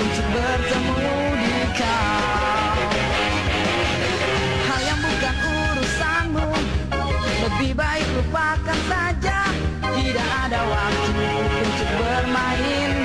untuk bertemu di kau. Hal yang bukan urusanmu Lebih baik lupakan saja. Tidak ada waktu untuk bermain.